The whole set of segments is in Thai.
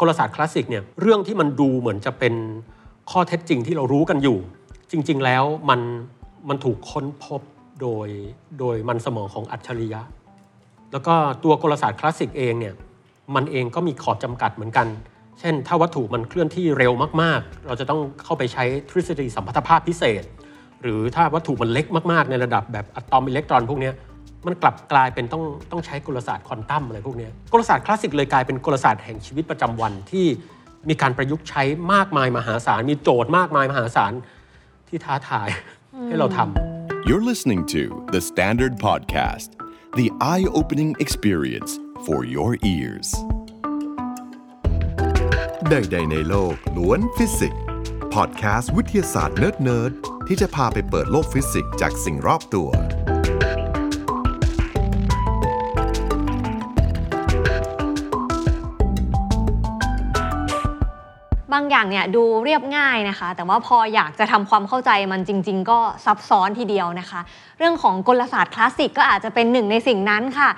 กลศาสตร์คลาสสิกเนี่ยเรื่องที่มันดูเหมือนจะเป็นข้อเท็จจริงที่เรารู้กันอยู่ จริง ๆ แล้วมันมันถูกค้นพบโดยโดยมันสมองของอัจฉริยะ แล้วก็ตัวกลศาสตร์คลาสสิกเองเนี่ยมันเองก็มีขอบจำกัดเหมือนกัน เช่น ถ้าวัตถุมันเคลื่อนที่เร็วมากๆ เราจะต้องเข้าไปใช้ทฤษฎีสัมพัทธภาพพิเศษ หรือถ้าวัตถุมันเล็กมากๆ ในระดับแบบอะตอมอิเล็กตรอนพวกนี้ มันกลับกลายเป็นต้องต้องใช้กลศาสตร์ควอนตัมอะไรพวกนี้กลศาสตร์คลาสสิกเลยกลายเป็นกลศาสตร์แห่งชีวิตประจำวันที่มีการประยุกต์ใช้มากมายมหาศาลมีโจทย์มากมายมหาศาลที่ท้าทายให้เราทำ You're listening to The Standard Podcast, the eye opening experience for your ears. ใดๆในโลกล้วนฟิสิกส์พอดแคสต์วิทยาศาสตร์เนิร์ดๆที่จะพาไปเปิดโลกฟิสิกส์จากสิ่งรอบตัวางอย่างเนี่ยดูเรียบง่ายนะคะ แต่ว่าพออยากจะทำความเข้าใจมันจริง ๆ ก็ซับซ้อนทีเดียวนะคะ เรื่องของกลศาสตร์คลาสสิกก็อาจจะเป็นหนึ่งในสิ่งนั้นค่ะ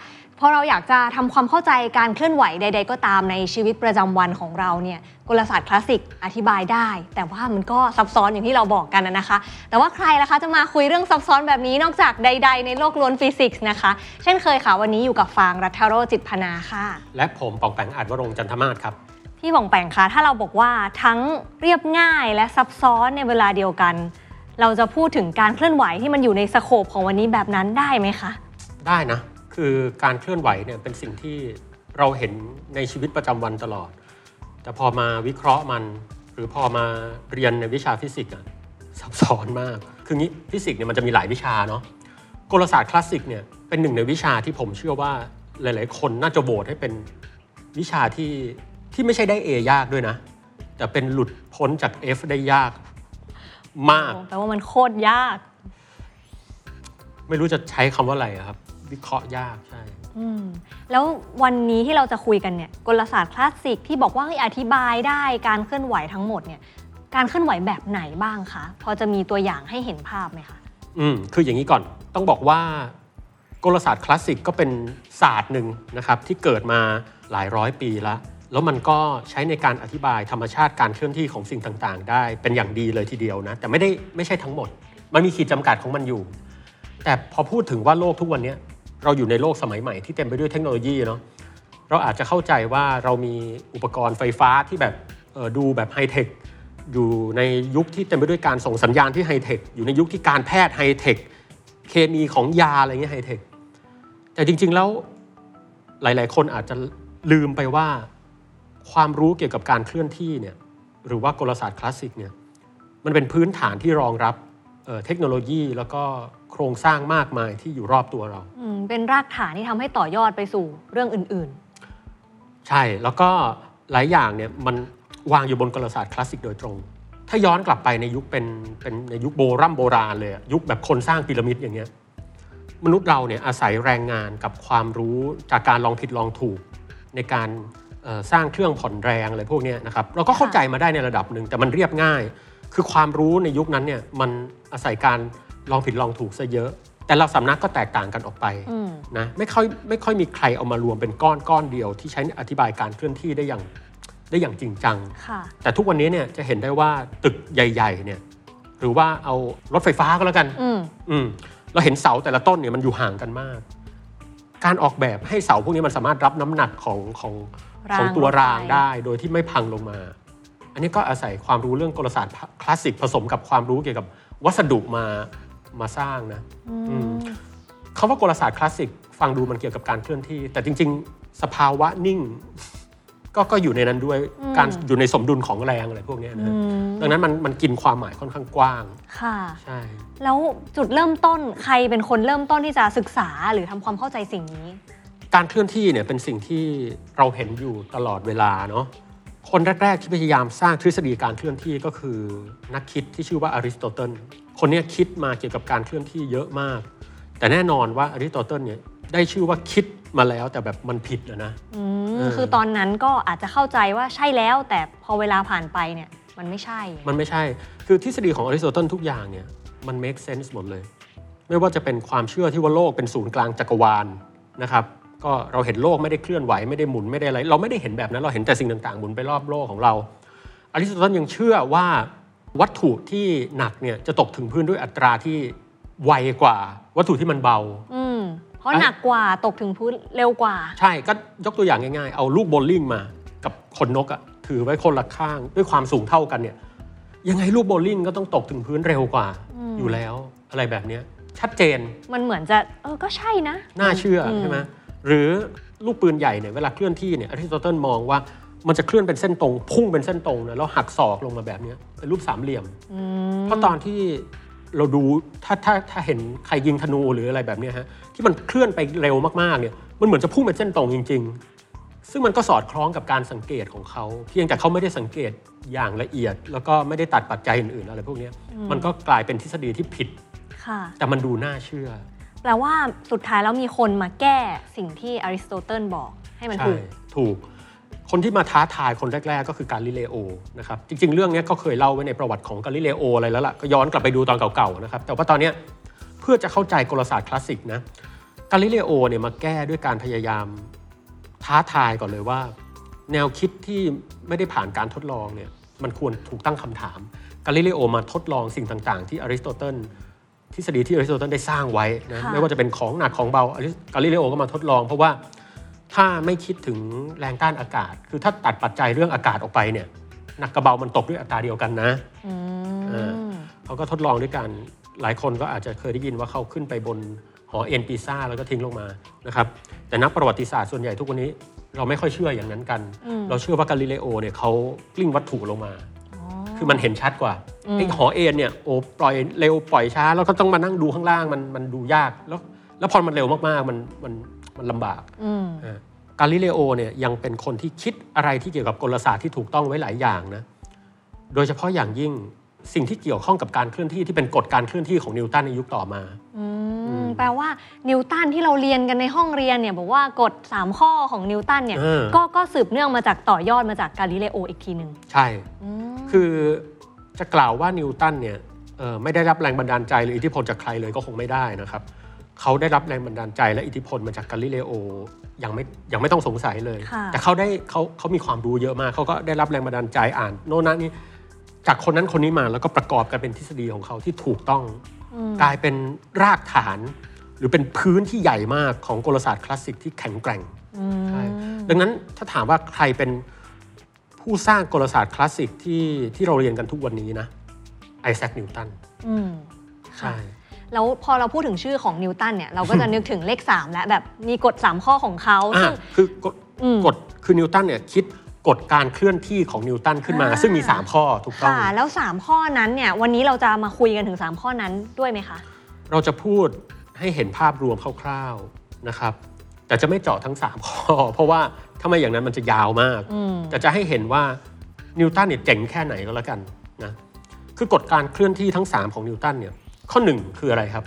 พอเราอยากจะทำความเข้าใจการเคลื่อนไหวใด ๆ ก็ตามในชีวิตประจำวันของเราเนี่ยกลศาสตร์คลาสสิกอธิบายได้ แต่ว่ามันก็ซับซ้อนอย่างที่เราบอกกันนะคะ แต่ว่าใครล่ะคะจะมาคุยเรื่องซับซ้อนแบบนี้นอกจากใด ๆ ในโลกล้วนฟิสิกส์นะคะ เช่นเคยค่ะวันนี้อยู่กับฟางรัตโรจิตพนาค่ะ และผมป๋องแปงอาจวรงค์ จันทมาศครับ พี่ป๋องแปงคะถ้าเราบอกว่าทั้งเรียบง่ายและซับซ้อนในเวลาเดียวกัน เราจะพูดถึงการเคลื่อนไหวที่มันอยู่ใน scope ของวันนี้แบบนั้นได้ไหมคะ ได้นะ คือการเคลื่อนไหวเนี่ยเป็นสิ่งที่เราเห็นในชีวิตประจำวันตลอด แต่พอมาวิเคราะห์มัน หรือพอมาเรียนในวิชาฟิสิกส์อะซับซ้อนมาก คืองี้ฟิสิกส์เนี่ยมันจะมีหลายวิชาเนาะกลศาสตร์คลาสสิกเนี่ยเป็นหนึ่งในวิชาที่ผมเชื่อว่าหลาย ๆ คนน่าจะโหวตให้เป็นวิชาที่ ที่ไม่ใช่ได้ A ยากด้วยนะ แต่เป็นหลุดพ้นจาก F ได้ยากมาก แปลว่ามันโคตรยาก ไม่รู้จะใช้คำว่าอะไรอะครับ วิเคราะห์ยากใช่ อืมแล้ววันนี้ที่เราจะคุยกันเนี่ยกลศาสตร์คลาสสิกที่บอกว่าเฮ้ยอธิบายได้การเคลื่อนไหวทั้งหมดเนี่ย การเคลื่อนไหวแบบไหนบ้างคะ พอจะมีตัวอย่างให้เห็นภาพไหมคะ อืมคืออย่างนี้ก่อนต้องบอกว่ากลศาสตร์คลาสสิกก็เป็นศาสตร์หนึ่งนะครับที่เกิดมาหลายร้อยปีแล้ว แล้วมันก็ใช้ในการอธิบายธรรมชาติการเคลื่อนที่ของสิ่งต่างๆ ได้เป็นอย่างดีเลยทีเดียวนะ แต่ไม่ได้ไม่ใช่ทั้งหมด มันมีขีดจำกัดของมันอยู่ แต่พอพูดถึงว่าโลกทุกวันนี้เราอยู่ในโลกสมัยใหม่ที่เต็มไปด้วยเทคโนโลยีเนาะเราอาจจะเข้าใจว่าเรามีอุปกรณ์ไฟฟ้าที่แบบดูแบบไฮเทคอยู่ในยุคที่เต็มไปด้วยการส่งสัญญาณที่ไฮเทคอยู่ในยุคที่การแพทย์ไฮเทคเคมีของยาอะไรเงี้ยไฮเทคแต่จริงๆแล้วหลาย ๆ คนอาจจะลืมไปว่า ความรู้เกี่ยวกับการเคลื่อนที่เนี่ยหรือว่ากลศาสตร์คลาสสิกเนี่ยมันเป็นพื้นฐานที่รองรับเอ่อเทคโนโลยีแล้วก็โครงสร้างมากมายที่อยู่รอบตัวเราอืมเป็นรากฐานที่ทำให้ต่อยอดไปสู่เรื่องอื่นใช่แล้วก็หลายอย่างเนี่ยมันวางอยู่บนกลศาสตร์คลาสสิกโดยตรง ถ้าย้อนกลับไปในยุคเป็นเป็นในยุคโบรำโบราณเลยอะยุคแบบคนสร้างพีระมิดอย่างเงี้ยมนุษย์เราเนี่ยอาศัยแรงงานกับความรู้จากการลองผิดลองถูกในการเอ่อ สร้างเครื่องผ่อนแรงอะไรพวกเนี้ยนะครับเราก็เข้าใจมาได้ในระดับหนึ่งแต่มันเรียบง่าย คือความรู้ในยุคนั้นเนี่ยมันอาศัยการลองผิดลองถูกซะเยอะ แต่ละสำนักก็แตกต่างกันออกไปๆอืมนะไม่ค่อยไม่ค่อยมีใครเอามารวมเป็นก้อนก้อนเดียว ที่ใช้อธิบายการเคลื่อนที่ได้อย่างได้อย่างจริงจังค่ะแต่ทุกวันนี้เนี่ยจะเห็นได้ว่าตึกใหญ่ๆเนี่ยหรือว่าเอารถไฟฟ้าก็แล้วกันอืมอืมเราเห็นเสาแต่ละต้นเนี่ยมันอยู่ห่างกันมาก การออกแบบให้เสาพวกนี้มันสามารถรับน้ำหนักของของราง ของตัวรถไฟรางได้โดยที่ไม่พังลงมา อันนี้ก็อาศัยความรู้เรื่องกลศาสตร์คลาสสิกผสมกับความรู้เกี่ยวกับวัสดุมามาสร้างนะอืมคำว่ากลศาสตร์คลาสสิกฟังดูมันเกี่ยวกับการเคลื่อนที่ แต่จริง ๆ สภาวะนิ่ง ก็ก็อยู่ในนั้นด้วยการอยู่ในสมดุลของแรงอะไรพวกเนี้ยนะฮะอืมดังนั้นมันมันกินความหมายค่อนข้างกว้าง ค่ะ ใช่ แล้วจุดเริ่มต้นใครเป็นคนเริ่มต้นที่จะศึกษาหรือทำความเข้าใจสิ่งนี้ การเคลื่อนที่เนี่ยเป็นสิ่งที่เราเห็นอยู่ตลอดเวลาเนาะคนแรก ๆ ที่พยายามสร้างทฤษฎีการเคลื่อนที่ก็คือนักคิดที่ชื่อว่าอริสโตเติลคนเนี้ยคิดมาเกี่ยวกับการเคลื่อนที่เยอะมาก แต่แน่นอนว่าอริสโตเติลเนี่ยได้ชื่อว่าคิดมาแล้วแต่แบบมันผิดนะนะอืมเออคือตอนนั้นก็อาจจะเข้าใจว่าใช่แล้ว แต่พอเวลาผ่านไปเนี่ยมันไม่ใช่ มันไม่ใช่ คือทฤษฎีของอริสโตเติลทุกอย่างเนี่ยมัน make sense หมดเลย ไม่ว่าจะเป็นความเชื่อที่ว่าโลกเป็นศูนย์กลางจักรวาลนะครับ ก็เราเห็นโลกไม่ได้เคลื่อนไหวไม่ได้หมุนไม่ได้อะไร เราไม่ได้เห็นแบบนั้นเราเห็นแต่สิ่งต่างๆหมุนไปรอบโลกของเราอริสโตเติลยังเชื่อว่าวัตถุที่หนักเนี่ยจะตกถึงพื้นด้วยอัตราที่ไวกว่า วัตถุที่มันเบาอืมเพราะหนักกว่าตกถึงพื้นเร็วกว่า ใช่ก็ยกตัวอย่างง่ายๆ เอาลูกโบว์ลิ่งมากับคนนกอะถือไว้คนละข้างด้วยความสูงเท่ากันเนี่ยยังไงลูกโบว์ลิ่งก็ต้องตกถึงพื้นเร็วกว่าอืมอยู่แล้วอะไรแบบเนี้ยชัดเจนมันเหมือนจะเออก็ใช่นะ น่าเชื่ออมใช่ไหม หรือลูกปืนใหญ่เนี่ยเวลาเคลื่อนที่เนี่ยอริสโตเติลมองว่ามันจะเคลื่อนเป็นเส้นตรง พุ่งเป็นเส้นตรงนะแล้วหักศอกลงมาแบบเนี้ยเป็นรูปสามเหลี่ยมอืมเพราะตอนที่เราดูถ้าถ้าถ้าเห็นใครยิงธนูหรืออะไรแบบเนี้ยฮะที่มันเคลื่อนไปเร็วมากๆเนี่ยมันเหมือนจะพุ่งเป็นเส้นตรงจริง ๆ ซึ่งมันก็สอดคล้องกับการสังเกตของเขาเพียงแต่เขาไม่ได้สังเกตอย่างละเอียด แล้วก็ไม่ได้ตัดปัจจัยอื่นๆอะไรพวกเนี้ยมันก็กลายเป็นทฤษฎีที่ผิดค่ะแต่มันดูน่าเชื่อ แปลว่าสุดท้ายแล้วมีคนมาแก้สิ่งที่อริสโตเติลบอกให้มันถูกถูก คนที่มาท้าทายคนแรก ๆ ก็คือกาลิเลโอนะครับจริง ๆ เรื่องนี้ก็เคยเล่าไว้ในประวัติของกาลิเลโออะไรแล้วล่ะก็ย้อนกลับไปดูตอนเก่าๆนะครับแต่ว่าตอนนี้เพื่อจะเข้าใจกลศาสตร์คลาสสิกนะกาลิเลโอเนี่ยมาแก้ด้วยการพยายามท้าทายก่อนเลยว่า แนวคิดที่ไม่ได้ผ่านการทดลองเนี่ยมันควรถูกตั้งคำถามกาลิเลโอมาทดลองสิ่งต่างๆ ที่อริสโตเติล ทฤษฎีที่อริสโตเติลได้สร้างไว้นะค่ะไม่ว่าจะเป็นของหนักของเบาอริสกาลิเลโอก็มาทดลอง เพราะว่าถ้าไม่คิดถึงแรงต้านอากาศ คือถ้าตัดปัจจัยเรื่องอากาศออกไปเนี่ยหนักกับเบามันตกด้วยอัตราเดียวกันนะอืเอมเขาก็ทดลองด้วยกันหลายคนก็อาจจะเคยได้ยินว่าเขาขึ้นไปบนหอเอ็นปีซ่าแล้วก็ทิ้งลงมานะครับแต่นักประวัติศาสตร์ส่วนใหญ่ทุกวันนี้เราไม่ค่อยเชื่ออย่างนั้นกันอืมเราเชื่อว่ากาลิเลโอเนี่ยเขากลิ้งวัตถุลงมาอ๋อ คือมันเห็นชัดกว่าอืมไอ้หอเอ็นเนี่ยโอ้ปล่อยเร็วปล่อยช้า แล้วก็ต้องมานั่งดูข้างล่างมันมันดูยากแล้ว แล้วพอมันเร็วมากๆมันมันมันลำบากอืมอ่ากาลิเลโอเนี่ยยังเป็นคนที่คิดอะไรที่เกี่ยวกับกลศาสตร์ที่ถูกต้องไว้หลายอย่างนะโดยเฉพาะอย่างยิ่งสิ่งที่เกี่ยวข้องกับการเคลื่อนที่ที่เป็นกฎการเคลื่อนที่ของนิวตันในยุคต่อมาอืมแปลว่านิวตันที่เราเรียนกันในห้องเรียนเนี่ยบอกว่ากฎ 3 ข้อของนิวตันเนี่ยเออก็ก็สืบเนื่องมาจากต่อยอดมาจากกาลิเลโออีกทีหนึ่งใช่อืม คือจะกล่าวว่านิวตันเนี่ยเอ่อไม่ได้รับแรงบันดาลใจหรืออิทธิพลจากใครเลยก็คงไม่ได้นะครับเขาได้รับแรงบันดาลใจและอิทธิพลมาจากกาลิเลโอยังไม่ยังไม่ต้องสงสัยเลยค่ะแต่เขาได้เขาเขามีความรู้เยอะมากเขาก็ได้รับแรงบันดาลใจอ่าน โน่นนั่นนี่จากคนนั้นคนนี้มาแล้วก็ประกอบกันเป็นทฤษฎีของเขาที่ถูกต้องอืมกลายเป็นรากฐาน หรือเป็นพื้นที่ใหญ่มากของกลศาสตร์คลาสสิกที่แข็งแกร่งอืมใช่ดังนั้นถ้าถามว่าใครเป็น ผู้สร้างกลศาสตร์คลาสสิกที่ที่เราเรียนกันทุกวันนี้นะไอแซคนิวตันอืมใช่ แล้วพอเราพูดถึงชื่อของนิวตันเนี่ยเราก็จะนึกถึงเลข 3 แล้วแบบมีกฎ 3 ข้อของเขาอ่าซึ่ง คือกฎอืม กฎคือนิวตันเนี่ยคิดกฎการเคลื่อนที่ของนิวตันขึ้นมาอ่าซึ่งมี 3 ข้อถูกต้อง ค่ะ แล้ว 3 ข้อนั้นเนี่ยวันนี้เราจะมาคุยกันถึง 3 ข้อนั้นด้วยไหมคะ เราจะพูดให้เห็นภาพรวมคร่าวๆนะครับ แต่จะไม่เจาะทั้ง 3 ข้อ เพราะว่า ถ้าไม่อย่างนั้นมันจะยาวมากอืมแต่จะให้เห็นว่านิวตันเนี่ยเจ๋งแค่ไหนก็แล้วกันนะคือกฎการเคลื่อนที่ทั้ง 3 ของนิวตันเนี่ยข้อ 1 คืออะไรครับ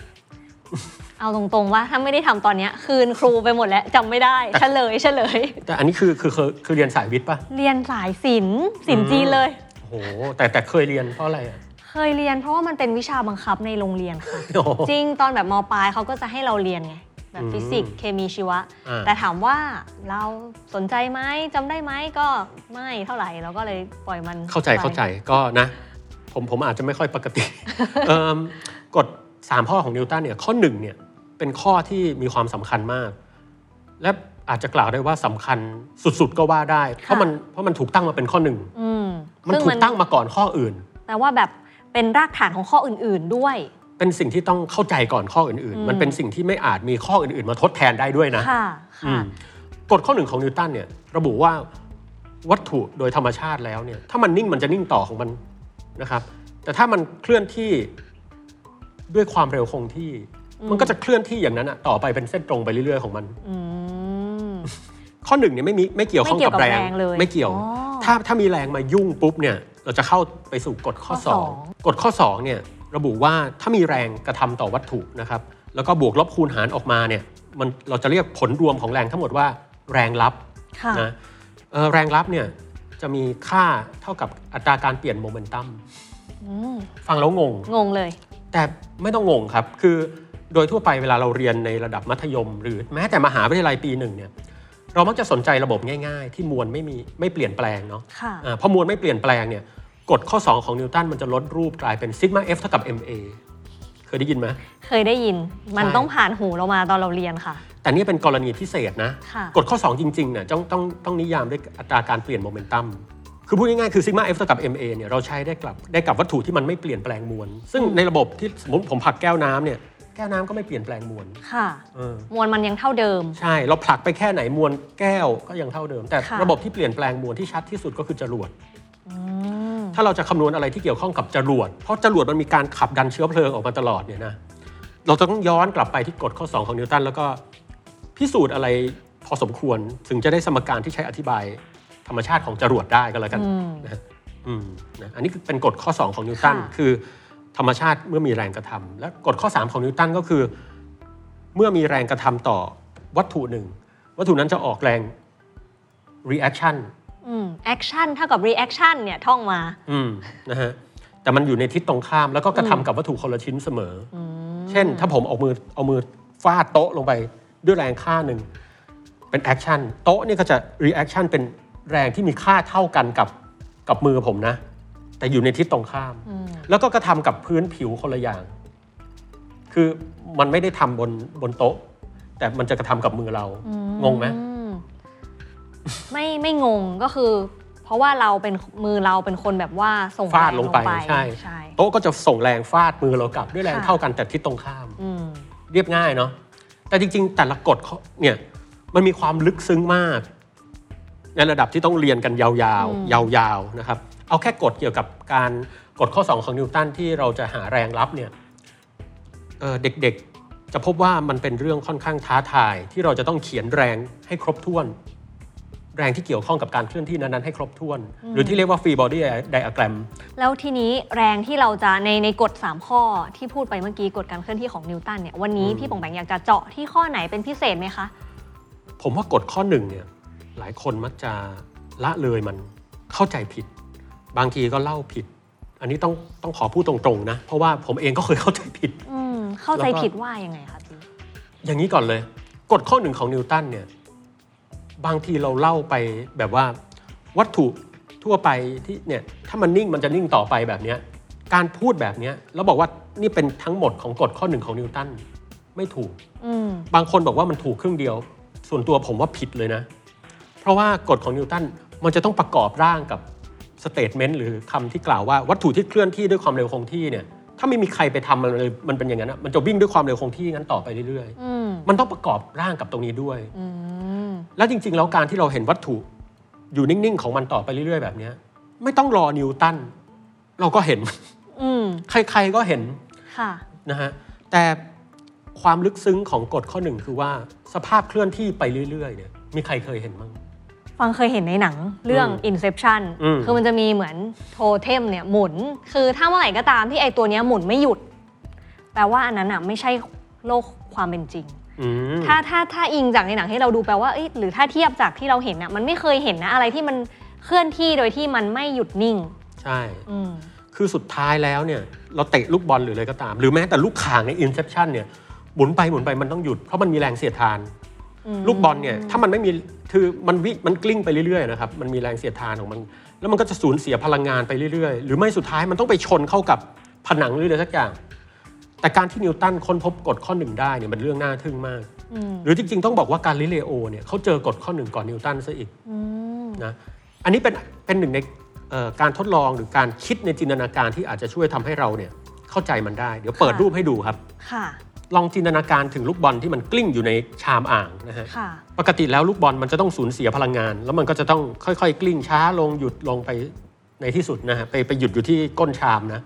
เอาตรงๆว่าถ้าไม่ได้ทำตอนเนี้ยคืนครูไปหมดแล้วจำไม่ได้เฉลยเฉลย แต่อันนี้คือคือคือคือเรียนสายวิทย์ปะเรียนสายศิลป์ศิลป์จีนเลยโอ้โหแต่แต่เคยเรียนเพราะอะไรอะเคยเรียนเพราะว่ามันเป็นวิชาบังคับในโรงเรียนค่ะโอ้โหจริงตอนแบบมปลายเขาก็จะให้เราเรียนไง แบบอืมฟิสิกส์เคมีชีวะอ่าแต่ถามว่าเราสนใจไหมจำได้ไหมก็ไม่เท่าไหร่เราก็เลยปล่อยมันเข้าใจไปเข้าใจก็นะ ผมผมอาจจะไม่ค่อยปกติเอิ่มกฎสามข้อของนิวตันเนี่ยข้อหนึ่งเนี่ยเป็นข้อที่มีความสำคัญมาก และอาจจะกล่าวได้ว่าสำคัญสุดๆก็ว่าได้ เพราะมันเพราะมันถูกตั้งมาเป็นข้อหนึ่งอืมมันซึ่งถูกตั้งมาก่อนข้ออื่นแปลว่าแบบเป็นรากฐานของข้ออื่น ๆด้วย เป็นสิ่งที่ต้องเข้าใจก่อนข้ออื่นอืมๆมันเป็นสิ่งที่ไม่อาจมีข้ออื่นๆ มาทดแทนได้ด้วยนะค่ะอืค่ะมกฎข้อหนึ่งของนิวตันเนี่ยระบุว่าวัตถุโดยธรรมชาติแล้วเนี่ยถ้ามันนิ่งมันจะนิ่งต่อของมันนะครับ แต่ถ้ามันเคลื่อนที่ด้วยความเร็วคงที่อืมมันก็จะเคลื่อนที่อย่างนั้นอะต่อไปเป็นเส้นตรงไปเรื่อยๆของมันอืมข้อหนึ่งเนี่ยไม่มีไม่เกี่ยวข้องกับไม่เกี่แรยวกับงแรงเลยไม่เกี่ยวอ๋อถ้าถ้ามีแรงมายุ่งปุ๊บเนี่ย เราจะเข้าไปสู่กฎข้อข้อสอง2กฎข้อ2เนี่ย ระบุว่าถ้ามีแรงกระทำต่อวัตถุนะครับแล้วก็บวกลบคูณหารออกมาเนี่ยมันเราจะเรียกผลรวมของแรงทั้งหมดว่าแรงลับค่ะนะเอ่อแรงลับเนี่ยจะมีค่าเท่ากับอัตราการเปลี่ยนโมเมนตัมอืมฟังแล้วงง งงเลย แต่ไม่ต้องงงครับ คือโดยทั่วไปเวลาเราเรียนในระดับมัธยม หรือแม้แต่มหาวิทยาลัยปีหนึ่งเนี่ยเรามักจะสนใจระบบง่าย ๆ ที่มวลไม่มีไม่เปลี่ยนแปลงเนาะค่ะอ่าพอมวลไม่เปลี่ยนแปลงเนี่ย กฎข้อ 2 ของนิวตันมันจะลดรูปกลายเป็นซิกมา F เท่ากับ ma เคยได้ยินไหม เคยได้ยิน มันใช่ ต้องผ่านหูเรามาตอนเราเรียนค่ะ แต่นี่เป็นกรณีพิเศษนะ ค่ะ กฎข้อ 2 จริงๆเนี่ยต้องต้องต้องนิยามด้วยอัตราการเปลี่ยนโมเมนตัม คือพูดง่ายๆ คือซิกมา F เท่ากับ ma เนี่ยเราใช้ได้กับได้กับวัตถุที่มันไม่เปลี่ยนแปลงมวล ซึ่งในระบบที่สมมติผมผลักแก้วน้ำเนี่ยแก้วน้ำก็ไม่เปลี่ยนแปลงมวลค่ะ เออ มวลมันยังเท่าเดิม ใช่ เราผลักไปแค่ไหนมวลแก้วก็ยังเท่าเดิม แต่ค่ะ ระบบที่เปลี่ยนแปลงมวลที่ชัดที่สุดก็คือจรวดอืม ถ้าเราจะคำนวณอะไรที่เกี่ยวข้องกับจรวด เพราะจรวดมันมีการขับดันเชื้อเพลิงออกมาตลอดเนี่ยนะเราจะต้องย้อนกลับไปที่กฎข้อ 2 ของนิวตันแล้วก็พิสูจน์อะไรพอสมควรถึงจะได้สมการที่ใช้อธิบายธรรมชาติของจรวดได้ก็แล้วกันอืมนะฮะอืมนะอันนี้คือเป็นกฎข้อ 2 ของนิวตันค่ะคือธรรมชาติเมื่อมีแรงกระทำและกฎข้อ 3 ของนิวตันก็คือ เมื่อมีแรงกระทำต่อวัตถุหนึ่ง วัตถุนั้นจะออกแรง reaction อืม action เท่ากับ reaction เนี่ยท่องมา อืมนะฮะแต่มันอยู่ในทิศตรงข้ามแล้วก็กระทำกับวัตถุคนละชิ้นเสมออเช่น ถ้าผมเอามือเอามือฟาดโต๊ะลงไปด้วยแรงค่าหนึ่งเป็น action โต๊ะนี่ก็จะ reaction เป็นแรงที่มีค่าเท่ากันกับกับมือผมนะ แต่อยู่ในทิศตรงข้ามแล้วก็กระทำกับพื้นผิวคนละอย่าง คือมันไม่ได้ทำบนบนโต๊ะ แต่มันจะกระทำกับมือเรา งงไหมอืม ไม่ไม่งงก็คือ เพราะว่าเราเป็นมือเราเป็นคนแบบว่าส่งฟาดแรงลงไปใช่ใช่โต๊ะก็จะส่งแรงฟาดมือเรากลับด้วยแรงค่ะเท่ากันแต่ทิศตรงข้ามอืมเรียบง่ายเนาะแต่จริง ๆ แต่ละกฎเขาเนี่ยมันมีความลึกซึ้งมาก ในระดับที่ต้องเรียนกันยาวอืมๆยาวๆนะครับ เอาแค่กฎเกี่ยวกับการกฎข้อ 2 ของนิวตันที่เราจะหาแรงรับเนี่ยเอ่อเด็กๆจะพบว่ามันเป็นเรื่องค่อนข้างท้าทายที่เราจะต้องเขียนแรงให้ครบถ้วน แรงที่เกี่ยวข้องกับการเคลื่อนที่นั้นๆให้ครบถ้วน หรือที่เรียกว่า free body diagram แล้วทีนี้แรงที่เราจะในในกฎ 3 ข้อที่พูดไปเมื่อกี้กฎการเคลื่อนที่ของนิวตันเนี่ยวันนี้อืมพี่ปองแปงอยากจะเจาะที่ข้อไหนเป็นพิเศษไหมคะ ผมว่ากฎข้อหนึ่งเนี่ยหลายคนมักจะละเลยมันเข้าใจผิด บางทีก็เล่าผิด อันนี้ต้องต้องขอพูดตรงๆนะ เพราะว่าผมเองก็เคยเข้าใจผิดอืมเข้าใจแล้วก็ผิดว่ายังไงคะพี่อย่างนี้ก่อนเลย กฎข้อหนึ่งของนิวตันเนี่ย บางทีเราเล่าไปแบบว่าวัตถุทั่วไปที่เนี่ยถ้ามันนิ่งมันจะนิ่งต่อไปแบบเนี้ยการพูดแบบเนี้ยแล้วบอกว่านี่เป็นทั้งหมดของกฎข้อหนึ่งของนิวตันไม่ถูกอืมบางคนบอกว่ามันถูกครึ่งเดียว ส่วนตัวผมว่าผิดเลยนะ เพราะว่ากฎของนิวตันมันจะต้องประกอบร่างกับ statement หรือคำที่กล่าวว่าวัตถุที่เคลื่อนที่ด้วยความเร็วคงที่เนี่ยถ้าไม่มีใครไปทำมันเลยมันเป็นอย่างนั้นนะมันจะวิ่งด้วยความเร็วคงที่งั้นต่อไปเรื่อยอืมๆมันต้องประกอบร่างกับตรงนี้ด้วยอืม แล้วจริง ๆ แล้วการที่เราเห็นวัตถุอยู่นิ่ง ๆ ของมันต่อไปเรื่อย ๆ แบบเนี้ยไม่ต้องรอนิวตันเราก็เห็นอืมใคร ๆ ก็เห็นค่ะนะฮะแต่ความลึกซึ้งของกฎข้อหนึ่งคือว่า สภาพเคลื่อนที่ไปเรื่อย ๆ เนี่ย มีใครเคยเห็นมั้งฟังเคยเห็นในหนังเรื่องอืม Inception อืมคือมันจะมีเหมือนโทเทมเนี่ยหมุน คือถ้าเมื่อไหร่ก็ตามที่ไอตัวเนี้ยหมุนไม่หยุด แปลว่าอันนั้นอะไม่ใช่โลกความเป็นจริงอืม ถ้าถ้าถ้าอิงจากในหนังที่เราดูแปลว่าเอ้ยหรือถ้าเทียบจากที่เราเห็นอะมันไม่เคยเห็นนะอะไรที่มันเคลื่อนที่โดยที่มันไม่หยุดนิ่ง ใช่อืมคือสุดท้ายแล้วเนี่ยเราเตะลูกบอลหรืออะไรก็ตาม หรือแม้แต่ลูกข่างใน Inception เนี่ยหมุนไปหมุนไปมันต้องหยุดเพราะมันมีแรงเสียดทานอืมลูกบอลเนี่ยถ้ามันไม่มีคือมันวิมันกลิ้งไปเรื่อยๆนะครับมันมีแรงเสียดทานของมัน แล้วมันก็จะสูญเสียพลังงานไปเรื่อยๆ หรือไม่สุดท้ายมันต้องไปชนเข้ากับผนังหรืออะไรสักอย่าง แต่การที่นิวตันค้นพบกฎข้อหนึ่งได้เนี่ยมันเรื่องน่าทึ่งมากอืมหรือจริงๆ ต้องบอกว่าการลิเลโอเนี่ยเขาเจอกฎข้อหนึ่งก่อนนิวตันซะอีกอืมนะอันนี้เป็นเป็นหนึ่งในเอ่อการทดลองหรือการคิดในจินตนาการที่อาจจะช่วยทำให้เราเนี่ยเข้าใจมันได้ เดี๋ยวเปิดค่ะรูปให้ดูครับค่ะลองจินตนาการถึงลูกบอลที่มันกลิ้งอยู่ในชามอ่างนะฮะค่ะปกติแล้วลูกบอลมันจะต้องสูญเสียพลังงาน แล้วมันก็จะต้องค่อยๆ กลิ้งช้าลงหยุดลงไปในที่สุดนะฮะไปไปหยุดอยู่ที่ก้นชามนะ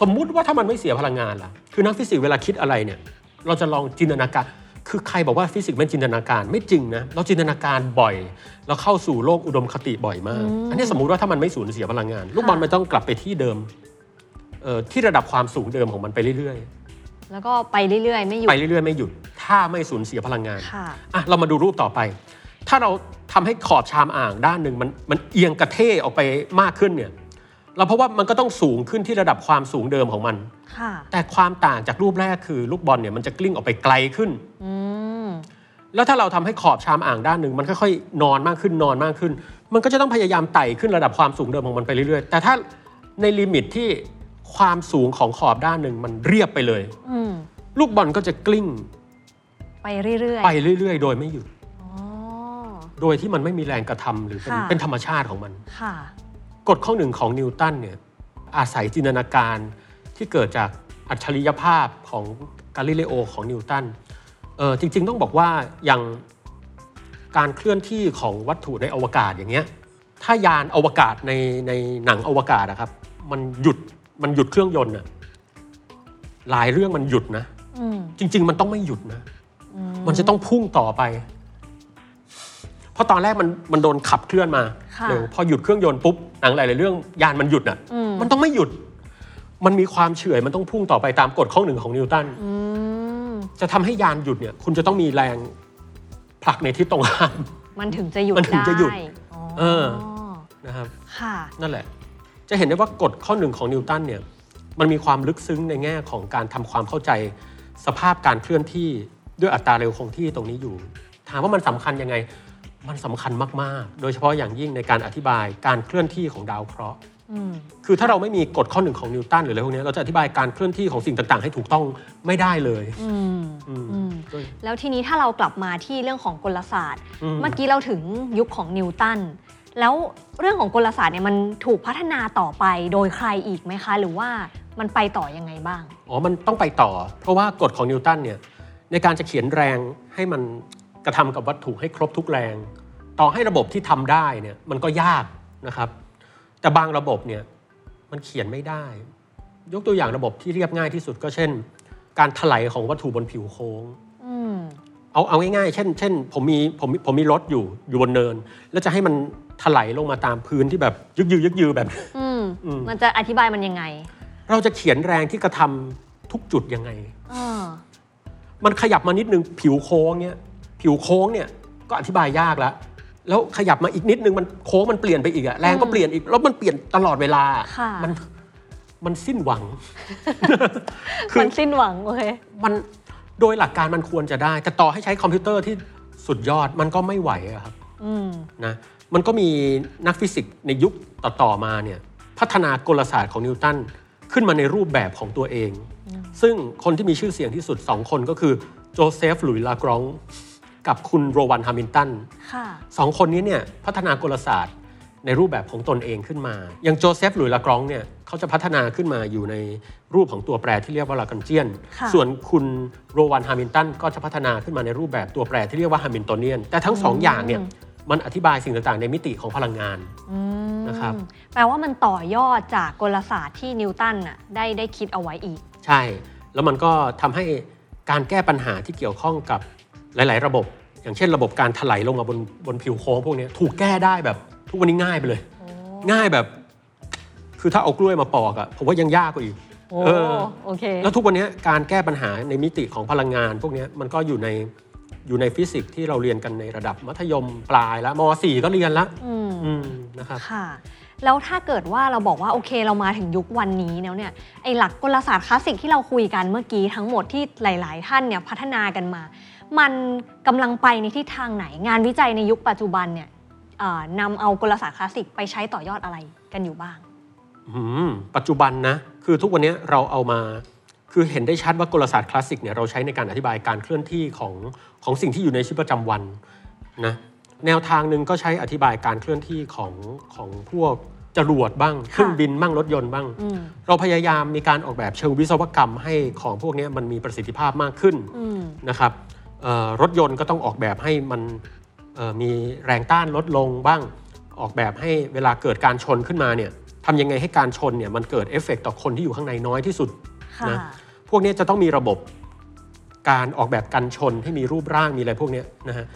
สมมุติว่าถ้ามันไม่เสียพลังงานล่ะ คือนักฟิสิกส์เวลาคิดอะไรเนี่ย เราจะลองจินตนาการ คือใครบอกว่าฟิสิกส์ไม่จินตนาการไม่จริงนะ เราจินตนาการบ่อย เราเข้าสู่โลกอุดมคติบ่อยมากอืมอันนี้สมมุติว่าถ้ามันไม่สูญเสียพลังงาน ลูกบอลค่ะมันต้องกลับไปที่เดิมเอ่อที่ระดับความสูงเดิมของมันไปเรื่อยแล้วก็ไปเรื่อยๆ ไม่หยุๆดไปเรื่อยๆ ไม่หยุด ถ้าไม่สูญเสียพลังงานค่ะอะเรามาดูรูปต่อไป ถ้าเราทำให้ขอบชามอ่างด้านหนึ่งมันมันเอียงกระเทออกไปมากขึ้นเนี่ย เราเพราะว่ามันก็ต้องสูงขึ้นที่ระดับความสูงเดิมของมัน ค่ะ แต่ความต่างจากรูปแรกคือลูกบอลเนี่ยมันจะกลิ้งออกไปไกลขึ้น อืม แล้วถ้าเราทำให้ขอบชามอ่างด้านหนึ่งมันค่อยๆนอนมากขึ้นนอนมากขึ้น มันก็จะต้องพยายามไต่ขึ้นระดับความสูงเดิมของมันไปเรื่อยๆ แต่ถ้าใน limit ที่ความสูงของขอบด้านหนึ่งมันเรียบไปเลย อืม ลูกบอลก็จะกลิ้งไปเรื่อยๆ ไปเรื่อย ๆ โดยไม่หยุด อ๋อ โดยที่มันไม่มีแรงกระทำหรือเป็นค่ะ เป็นธรรมชาติของมัน ค่ะ กฎข้อหนึ่งของนิวตันเนี่ยอาศัยจินตนาการที่เกิดจากอัจฉริยภาพของกาลิเลโอของนิวตันเออจริง ๆ ต้องบอกว่าอย่างการเคลื่อนที่ของวัตถุในอวกาศอย่างเงี้ยถ้ายานอวกาศในในหนังอวกาศนะครับ มันหยุดมันหยุดเครื่องยนต์อะหลายเรื่องมันหยุดนะอืมจริง ๆ มันต้องไม่หยุดนะอืมมันจะต้องพุ่งต่อไป เพราะตอนแรกมันมันโดนขับเคลื่อนมาค่ะเร็วพอหยุดเครื่องยนต์ปุ๊บหนังหลายๆเรื่องยานมันหยุดอะอืมมันต้องไม่หยุด มันมีความเฉื่อยมันต้องพุ่งต่อไปตามกฎข้อหนึ่งของนิวตันอืมจะทำให้ยานหยุดเนี่ย คุณจะต้องมีแรงผลักในทิศตรงข้ามมันถึงจะหยุดมันถึงจะหยุดได้อ๋อเออนะครับค่ะนั่นแหละ จะเห็นได้ว่ากฎข้อหนึ่งของนิวตันเนี่ยมันมีความลึกซึ้งในแง่ของการทำความเข้าใจสภาพการเคลื่อนที่ด้วยอัตราเร็วคงที่ตรงนี้อยู่ ถามว่ามันสำคัญยังไง มันสำคัญมาก ๆ โดยเฉพาะอย่างยิ่งในการอธิบายการเคลื่อนที่ของดาวเคราะห์อืมคือถ้าเราไม่มีกฎข้อหนึ่งของนิวตันหรืออะไรพวกนี้เราจะอธิบายการเคลื่อนที่ของสิ่งต่าง ๆ ให้ถูกต้องไม่ได้เลยอืมอืมอืมด้วยแล้วทีนี้ถ้าเรากลับมาที่เรื่องของกลศาสตร์อืมเมื่อกี้เราถึงยุคของนิวตันแล้วเรื่องของกลศาสตร์เนี่ยมันถูกพัฒนาต่อไปโดยใครอีกไหมคะ หรือว่ามันไปต่อยังไงบ้าง อ๋อ มันต้องไปต่อ เพราะว่ากฎของนิวตันเนี่ยในการจะเขียนแรงให้มันก ระทำกับวัตถุให้ครบทุกแรง ต่อให้ระบบที่ทำได้เนี่ยมันก็ยากนะครับ แต่บางระบบเนี่ยมันเขียนไม่ได้ ยกตัวอย่างระบบที่เรียบง่ายที่สุดก็เช่น การถลายของวัตถุบนผิวโค้งอืมเอาเอาง่ายๆ เช่น เช่น ผมมีผมผมมีรถอยู่อยู่บนเนิน แล้วจะให้มันถลายลงมาตามพื้นที่แบบยึกยือยึกยือแบบ อืมอืมมันจะอธิบายมันยังไง เราจะเขียนแรงที่กระทำทุกจุดยังไงเออมันขยับมานิดนึงผิวโค้งเนี่ย ผิวโค้งเนี่ยก็อธิบายยากแล้วแล้วขยับมาอีกนิดนึงมันโค้งมันเปลี่ยนไปอีกอะแรงก็เปลี่ยนอีกแล้วมันเปลี่ยนตลอดเวลา ค่ะ มันมันสิ้นหวัง คือมันสิ้นหวังโอเคมันโดยหลักการมันควรจะได้ แต่ต่อให้ใช้คอมพิวเตอร์ที่สุดยอดมันก็ไม่ไหวอะครับอืม นะมันก็มีนักฟิสิกส์ในยุคต่อๆมาเนี่ยพัฒนากลศาสตร์ของนิวตันขึ้นมาในรูปแบบของตัวเอง ซึ่งคนที่มีชื่อเสียงที่สุด2คนก็คือโจเซฟหลุยส์ลากรอง กับคุณโรวันฮามิลตันค่ะสองคนนี้เนี่ยพัฒนากลศาสตร์ในรูปแบบของตนเองขึ้นมา อย่างโจเซฟหลุยส์ลากรองเนี่ยเขาจะพัฒนาขึ้นมาอยู่ในรูปของตัวแปรที่เรียกว่า Lagrangian ค่ะส่วนคุณโรวันฮามิลตันก็จะพัฒนาขึ้นมาในรูปแบบตัวแปรที่เรียกว่า Hamiltonian แต่ทั้งสองอย่างเนี่ยมันอธิบายสิ่งต่างๆ ในมิติของพลังงานอืมนะครับ แปลว่ามันต่อยอดจากกลศาสตร์ที่นิวตันน่ะได้ได้คิดเอาไว้อีก ใช่ แล้วมันก็ทำให้การแก้ปัญหาที่เกี่ยวข้องกับ หลาย ๆ ระบบ อย่างเช่นระบบการถลายลงมาบนบนผิวโค้งพวกเนี้ยถูกแก้ได้แบบทุกวันนี้ง่ายไปเลย ง่ายแบบ คือถ้าเอากล้วยมาปอกอะผมว่ายังยากกว่าอีกโอ้เออโอเคแล้วทุกวันนี้การแก้ปัญหาในมิติของพลังงาน พวกเนี้ยมันก็อยู่ในอยู่ในฟิสิกส์ที่เราเรียนกันในระดับมัธยมปลายแล้วม .4 ก็เรียนแล้วอืมอืมนะครับค่ะ แล้วถ้าเกิดว่าเราบอกว่าโอเคเรามาถึงยุควันนี้แล้วเนี่ยไอ้หลักกลศาสตร์คลาสสิกที่เราคุยกันเมื่อกี้ทั้งหมดที่หลาย ๆ ท่านเนี่ยพัฒนากันมา มันกำลังไปในทิศทางไหน งานวิจัยในยุคปัจจุบันเนี่ยเอ่อนำเอากลศาสตร์คลาสสิกไปใช้ต่อยอดอะไรกันอยู่บ้างอืมปัจจุบันนะ คือทุกวันนี้เราเอามา คือเห็นได้ชัดว่ากลศาสตร์คลาสสิกเนี่ยเราใช้ในการอธิบายการเคลื่อนที่ของของสิ่งที่อยู่ในชีวิตประจำวันนะแนวทางหนึ่งก็ใช้อธิบายการเคลื่อนที่ของของพวกจรวดบ้างเครื่องบินบ้างรถยนต์บ้างอืมเราพยายามมีการออกแบบเชิงวิศวกรรมให้ของพวกนี้มันมีประสิทธิภาพมากขึ้นอืมนะครับเอ่อ รถยนต์ก็ต้องออกแบบให้มันเอ่อมีแรงต้านลดลงบ้างออกแบบให้เวลาเกิดการชนขึ้นมาเนี่ยทำยังไงให้การชนเนี่ยมันเกิดเอฟเฟกต์ต่อคนที่อยู่ข้างในน้อยที่สุดค่ะนะพวกนี้จะต้องมีระบบการออกแบบกันชนให้มีรูปร่างมีอะไรพวกนี้นะฮะ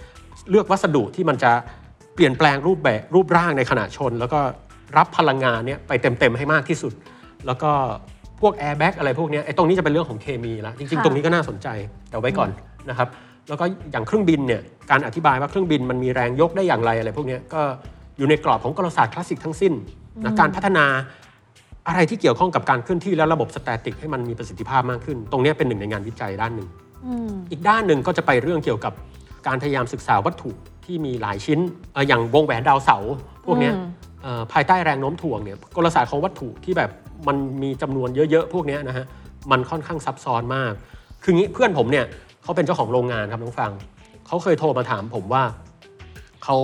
เลือกวัสดุที่มันจะเปลี่ยนแปลงรูปแบบรูปร่างในขณะชน แล้วก็รับพลังงานเนี่ยไปเต็มๆให้มากที่สุด แล้วก็พวกแอร์แบ็กอะไรพวกเนี้ยไอ้ตรงนี้จะเป็นเรื่องของเคมีแล้วจริงๆ ตรงนี้ก็น่าสนใจแต่ไว้ก่อนนะครับ แล้วก็อย่างเครื่องบินเนี่ยการอธิบายว่าเครื่องบินมันมีแรงยกได้อย่างไรอะไรพวกเนี้ยก็อยู่ในกรอบของกลศาสตร์คลาสสิกทั้งสิ้นนะการพัฒนาอะไรที่เกี่ยวข้องกับการเคลื่อนที่และระบบสแตติกให้มันมีประสิทธิภาพมากขึ้น ตรงเนี้ยเป็นหนึ่งในงานวิจัยด้านหนึ่งอืมอีกด้านหนึ่งก็จะไปเรื่องเกี่ยวกับการพยายามศึกษาวัตถุที่มีหลายชิ้นเอ่ออย่างวงแหวนดาวเสาร์พวกเนี้ยอืมเอ่อภายใต้แรงโน้มถ่วงเนี่ยกลศาสตร์ของวัตถุที่แบบมันมีจำนวนเยอะๆพวกเนี้ยนะฮะมันค่อนข้างซับซ้อนมาก คืองี้เพื่อนผมเนี่ย เขาเป็นเจ้าของโรงงานครับน้องฟัง เขาเคยโทรมาถามผมว่าเขา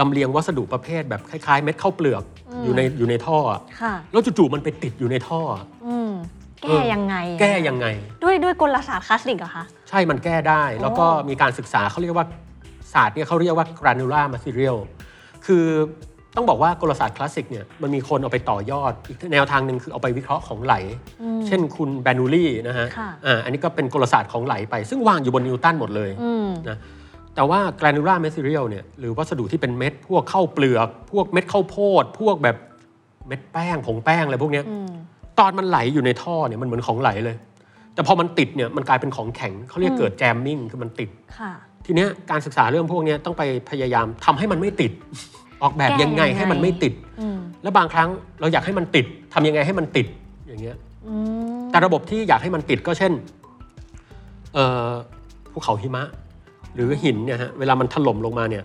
ลำเลียงวัสดุประเภทแบบคล้ายๆ เม็ดข้าวเปลือกอยู่ในอยู่ในท่ออะค่ะ แล้วจู่ๆมันไปติดอยู่ในท่ออะอืมเอแก้อยังไงแก้ยังไง ด้วยด้วยกลศาสตร์คลาสสิกเหรอคะ ใช่มันแก้ได้ แล้วก็โอ้มีการศึกษาเขาเรียกว่าศาสตร์เนี่ยเขาเรียกว่า granular material คือ ต้องบอกว่ากลศาสตร์คลาสสิกเนี่ยมันมีคนเอาไปต่อยอด อีกแนวทางหนึ่งคือเอาไปวิเคราะห์ของไหล เช่นคุณแบร์นูลลีนะฮะค่ะอ่าอันนี้ก็เป็นกลศาสตร์ของไหลไป ซึ่งวางอยู่บนนิวตันหมดเลย อืม นะแต่ว่า granular material เนี่ยหรือวัสดุที่เป็นเม็ด พวกข้าวเปลือก พวกเม็ดข้าวโพด พวกแบบเม็ดแป้งผงแป้งอะไรพวกเนี้ยอืม ตอนมันไหลอยู่ในท่อเนี่ยมันเหมือนของไหลเลย แต่พอมันติดเนี่ยมันกลายเป็นของแข็งเขาเรียกอืมเกิดแจมมิ่งคือมันติด ค่ะ ทีเนี้ยการศึกษาเรื่องพวกเนี้ยต้องไปพยายามทำให้มันไม่ติด ออกแบบแก้ยังไงยังไงให้มันไม่ติดอืมแล้วบางครั้งเราอยากให้มันติดทำยังไงให้มันติดอย่างเงี้ยอืมแต่ระบบที่อยากให้มันติดก็เช่นเอ่อภูเขาหิมะ หรือหินเนี่ยฮะเวลามันถล่มลงมาเนี่ย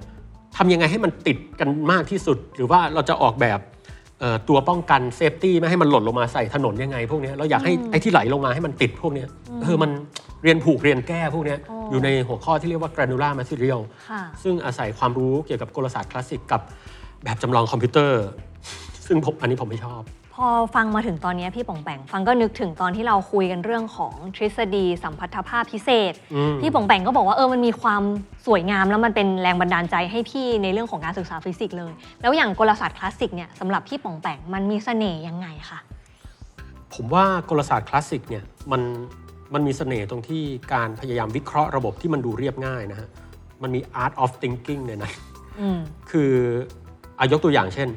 ทำยังไงให้มันติดกันมากที่สุด หรือว่าเราจะออกแบบเอ่อตัวป้องกัน safety ไม่ให้มันหล่นลงมาใส่ถนนยังไง พวกเนี้ยเราอยากให้ไอ้ที่ไหลลงมาให้มันติดพวกเนี้ยเออมันเรียนผูกเรียนแก้พวกเนี้ยอ๋อออยู่ในหัวข้อที่เรียกว่า granular material ค่ะซึ่งอาศัยความรู้เกี่ยวกับกลศาสตร์คลาสสิกกับ แบบจำลองคอมพิวเตอร์ ซึ่งผมอันนี้ผมไม่ชอบ พอฟังมาถึงตอนนี้พี่ป๋องแป๋งฟังก็นึกถึงตอนที่เราคุยกันเรื่องของทฤษฎีสัมพัทธภาพพิเศษ อืม พี่ป่องแปงก็บอกว่าเออมันมีความสวยงามแล้วมันเป็นแรงบันดาลใจให้พี่ในเรื่องของการศึกษาฟิสิกส์เลย แล้วอย่างกลศาสตร์คลาสสิกเนี่ยสำหรับพี่ป๋องแป๋งมันมีเสน่ห์ยังไงคะผมว่ากลศาสตร์คลาสสิกเนี่ยมันมันมีเสน่ห์ตรงที่การพยายามวิเคราะห์ระบบที่มันดูเรียบง่ายนะฮะ มันมี art of thinking เนี่ยนะอืม คือ อายกตัวอย่างเช่น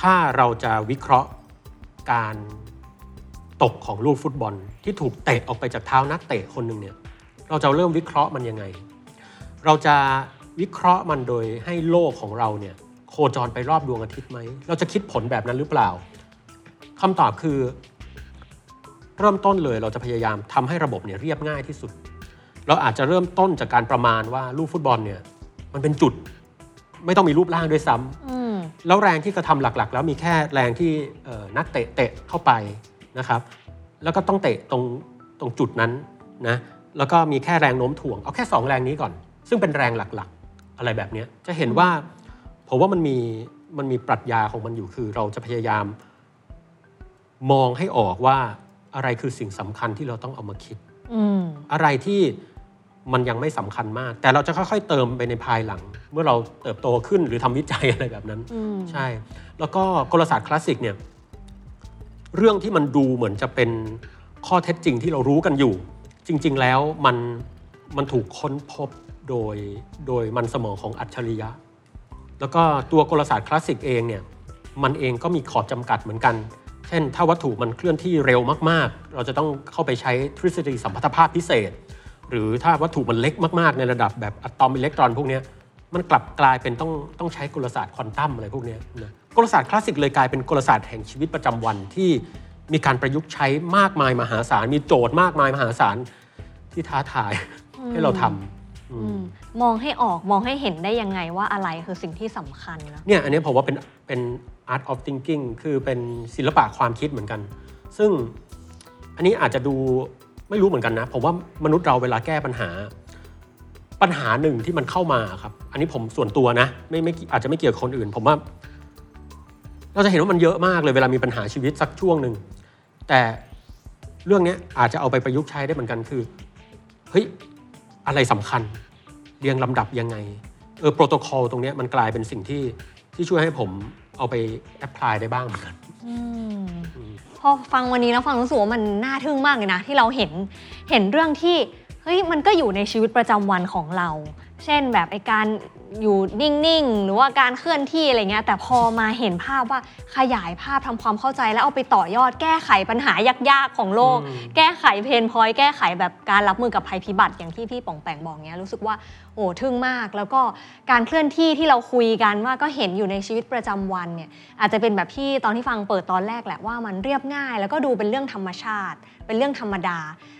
ถ้าเราจะวิเคราะห์การตกของลูกฟุตบอลที่ถูกเตะออกไปจากเท้านักเตะคนหนึ่งเนี่ยเราจะเริ่มวิเคราะห์มันยังไง เราจะวิเคราะห์มันโดยให้โลกของเราเนี่ยโคจรไปรอบดวงอาทิตย์ไหม เราจะคิดผลแบบนั้นหรือเปล่าคำตอบคือ เริ่มต้นเลยเราจะพยายามทำให้ระบบเนี่ยเรียบง่ายที่สุด เราอาจจะเริ่มต้นจากการประมาณว่าลูกฟุตบอลเนี่ยมันเป็นจุด ไม่ต้องมีรูปร่างด้วยซ้ำอืมแล้วแรงที่กระทำหลักๆ แล้วมีแค่แรงที่เอ่อนักเตะเตะเข้าไปนะครับ แล้วก็ต้องเตะตรงตรงจุดนั้นนะแล้วก็มีแค่แรงโน้มถ่วง เอาแค่ 2 แรงนี้ก่อน ซึ่งเป็นแรงหลักๆ อะไรแบบเนี้ยจะเห็นว่าผมว่ามันมีมันมีปรัชญาของมันอยู่คือ เราจะพยายาม มองให้ออกว่าอะไรคือสิ่งสำคัญที่เราต้องเอามาคิดอืมอะไรที่ มันยังไม่สำคัญมาก แต่เราจะค่อยๆ เติมไปในภายหลัง เมื่อเราเติบโตขึ้นหรือทำวิจัยอะไรแบบนั้นอืมใช่ แล้วก็กลศาสตร์คลาสสิกเนี่ยเรื่องที่มันดูเหมือนจะเป็นข้อเท็จจริงที่เรารู้กันอยู่ จริง ๆ แล้วมันมันถูกค้นพบโดยโดยมันสมองของอัจฉริยะ แล้วก็ตัวกลศาสตร์คลาสสิกเองเนี่ยมันเองก็มีขอบจำกัดเหมือนกัน เช่น ถ้าวัตถุมันเคลื่อนที่เร็วมาก ๆ เราจะต้องเข้าไปใช้ทฤษฎีสัมพัทธภาพพิเศษ หรือถ้าวัตถุมันเล็กมากๆ ในระดับแบบอะตอมอิเล็กตรอนพวกเนี้ยมันกลับกลายเป็นต้องต้องใช้กลศาสตร์ควอนตัมอะไรพวกเนี้ยนะกลศาสตร์คลาสสิกเลยกลายเป็นกลศาสตร์แห่งชีวิตประจำวันที่มีการประยุกต์ใช้มากมายมหาศาล มีโจทย์มากมายมหาศาลที่ท้าทายให้เราทำอืมมองให้ออกมองให้เห็นได้ยังไงว่าอะไรคือสิ่งที่สำคัญนะเนี่ยอันนี้ผมว่าเป็นเป็น art of thinking คือเป็นศิลปะความคิดเหมือนกัน ซึ่งอันนี้อาจจะดู ไม่รู้เหมือนกันนะผมว่ามนุษย์เราเวลาแก้ปัญหา ปัญหาหนึ่งที่มันเข้ามาครับ อันนี้ผมส่วนตัวนะ ไม่ไม่อาจจะไม่เกี่ยวกับคนอื่น ผมว่า เราจะเห็นว่ามันเยอะมากเลยเวลามีปัญหาชีวิตสักช่วงหนึ่งแต่เรื่องนี้อาจจะเอาไปประยุกต์ใช้ได้เหมือนกันคือเฮ้ยอะไรสำคัญเรียงลำดับยังไงเออโปรโตคอลตรงนี้มันกลายเป็นสิ่งที่ที่ช่วยให้ผมเอาไป apply ได้บ้างเหมือนกัน พอฟังวันนี้แล้วฟังรู้สึกว่ามันน่าทึ่งมากเลยนะ ที่เราเห็นเห็นเรื่องที่เฮ้ยมันก็อยู่ในชีวิตประจำวันของเรา เช่นแบบไอการอยู่นิ่งๆ หรือว่าการเคลื่อนที่อะไรเงี้ยแต่พอมาเห็นภาพว่าขยายภาพทำความเข้าใจแล้วเอาไปต่อยอดแก้ไขปัญหายากๆของโลกอืมแก้ไข pain point แก้ไขแบบการรับมือกับภัยพิบัติอย่างที่พี่ป๋องแป๋งบอกเนี้ยรู้สึกว่าโอ้ทึ่งมาก แล้วก็การเคลื่อนที่ที่เราคุยกันว่าก็เห็นอยู่ในชีวิตประจำวันเนี่ยอาจจะเป็นแบบที่ตอนที่ฟังเปิดตอนแรกแหละว่ามันเรียบง่าย แล้วก็ดูเป็นเรื่องธรรมชาติ เป็นเรื่องธรรมดา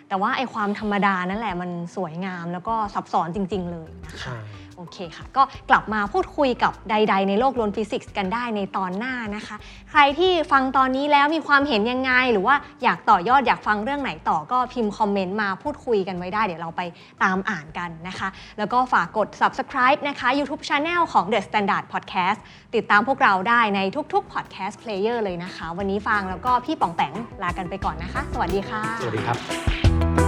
แต่ว่าไอ้ความธรรมดานั่นแหละมันสวยงาม แล้วก็ซับซ้อนจริง ๆ เลยนะคะใช่ โอเคค่ะ ก็กลับมาพูดคุยกับใด ๆ ในโลกลนฟิสิกส์กันได้ในตอนหน้านะคะ ใครที่ฟังตอนนี้แล้วมีความเห็นยังไง หรือว่าอยากต่อยอดอยากฟังเรื่องไหนต่อก็พิมพ์คอมเมนต์มาพูดคุยกันไว้ได้ เดี๋ยวเราไปตามอ่านกันนะคะ แล้วก็ฝากกด subscribe นะคะ YouTube Channel ของ The Standard Podcast ติดตามพวกเราได้ในทุกๆ podcast player เลยนะคะ วันนี้ฟังแล้วก็พี่ป๋องแปงลากันไปก่อนนะคะ สวัสดีค่ะ สวัสดีครับ